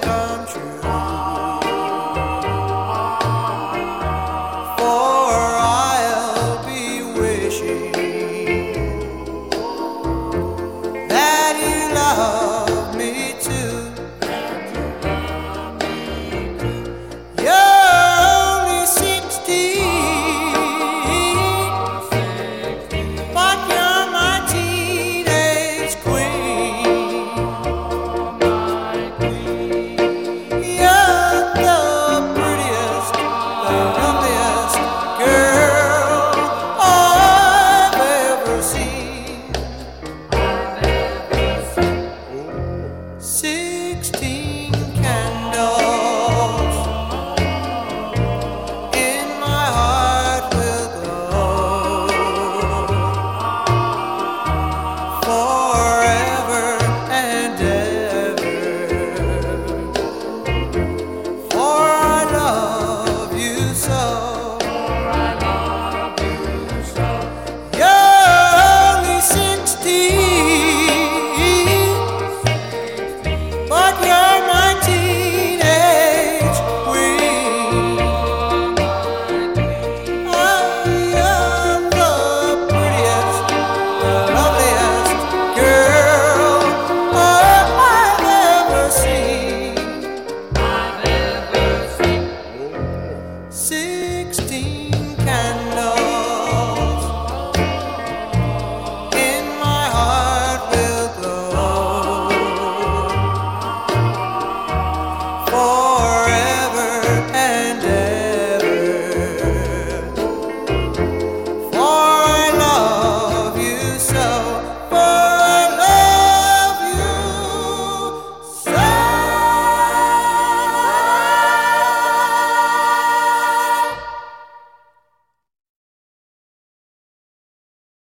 come true. be